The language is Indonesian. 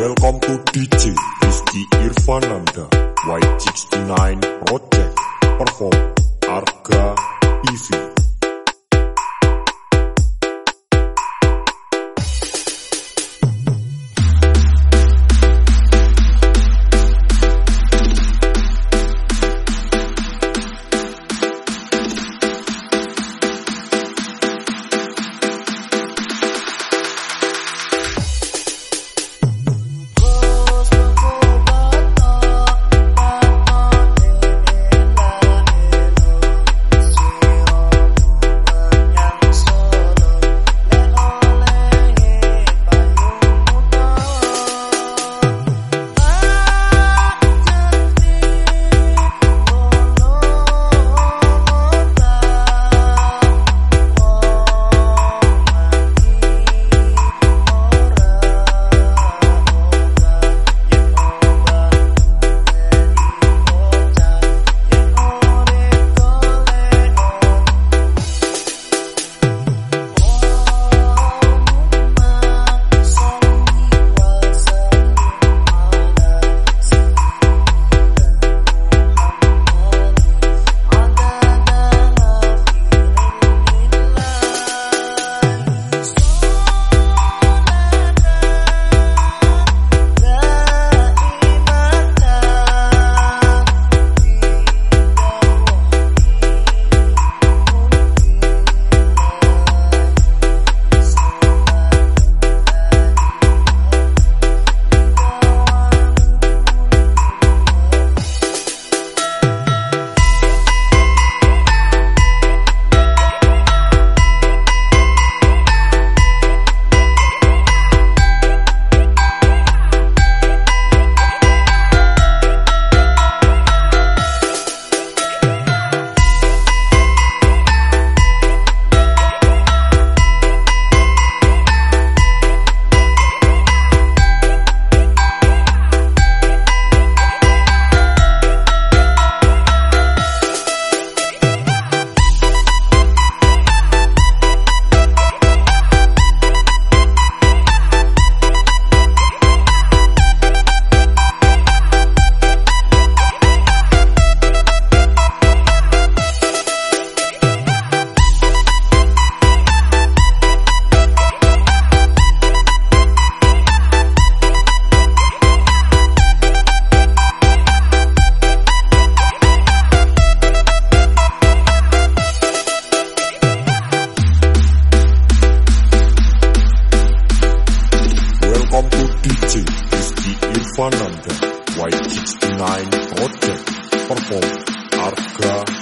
Welcome to DJ Rizky Irfananda White69 Project. Perform Arga TV Irfananda White69 Project. Perform Arga